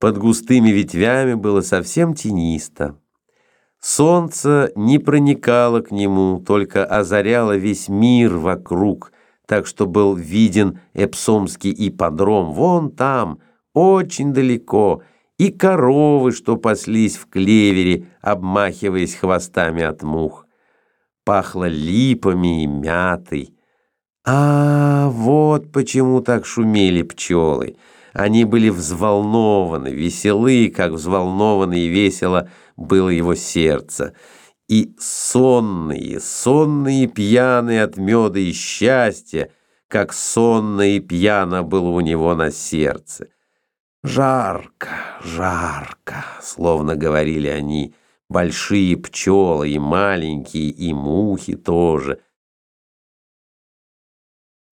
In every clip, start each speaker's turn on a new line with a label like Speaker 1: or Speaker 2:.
Speaker 1: Под густыми ветвями было совсем тенисто. Солнце не проникало к нему, только озаряло весь мир вокруг, так что был виден Эпсомский ипподром вон там, очень далеко, и коровы, что паслись в клевере, обмахиваясь хвостами от мух. Пахло липами и мятой. А, вот почему так шумели пчелы. Они были взволнованы, веселы, как взволнованы и весело было его сердце. И сонные, сонные пьяные от меда и счастья, как сонно и пьяно было у него на сердце. «Жарко, жарко», — словно говорили они, большие пчелы и маленькие, и мухи тоже —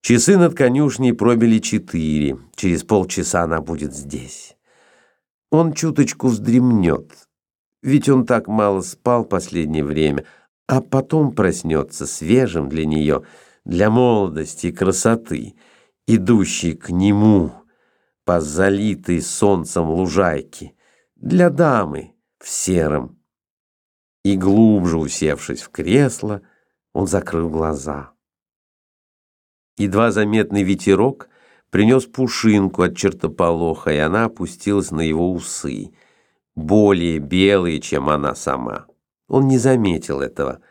Speaker 1: Часы над конюшней пробили четыре. Через полчаса она будет здесь. Он чуточку вздремнет, ведь он так мало спал последнее время, а потом проснется свежим для нее, для молодости и красоты, идущей к нему по залитой солнцем лужайке, для дамы в сером. И глубже усевшись в кресло, он закрыл глаза. Едва заметный ветерок принес пушинку от чертополоха, и она опустилась на его усы, более белые, чем она сама. Он не заметил этого,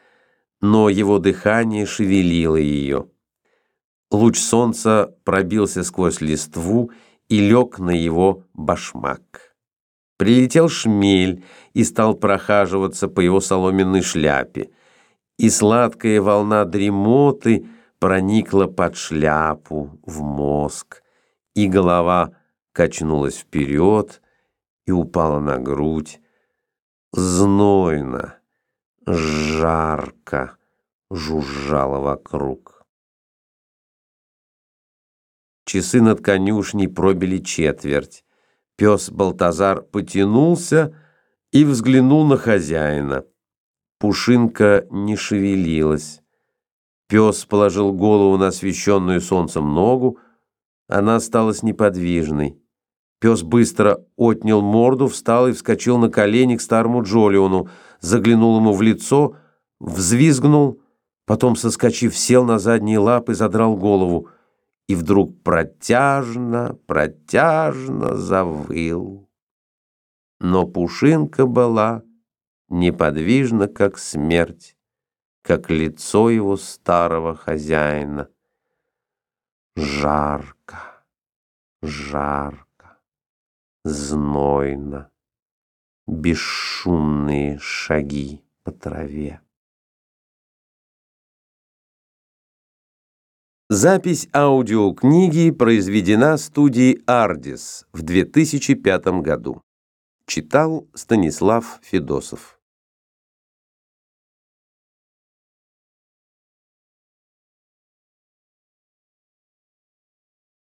Speaker 1: но его дыхание шевелило ее. Луч солнца пробился сквозь листву и лег на его башмак. Прилетел шмель и стал прохаживаться по его соломенной шляпе, и сладкая волна дремоты — проникла под шляпу, в мозг, и голова качнулась вперед и упала на грудь. Знойно, жарко жужжало вокруг. Часы над конюшней пробили четверть. Пес Балтазар потянулся и взглянул на хозяина. Пушинка не шевелилась. Пес положил голову на освещенную солнцем ногу, она осталась неподвижной. Пес быстро отнял морду, встал и вскочил на колени к старому Джолиону, заглянул ему в лицо, взвизгнул, потом, соскочив, сел на задние лапы, задрал голову и вдруг протяжно, протяжно завыл. Но Пушинка была неподвижна, как смерть как лицо его старого хозяина. Жарко, жарко, знойно, бесшумные шаги по траве. Запись аудиокниги произведена студией «Ардис» в 2005 году. Читал Станислав Федосов.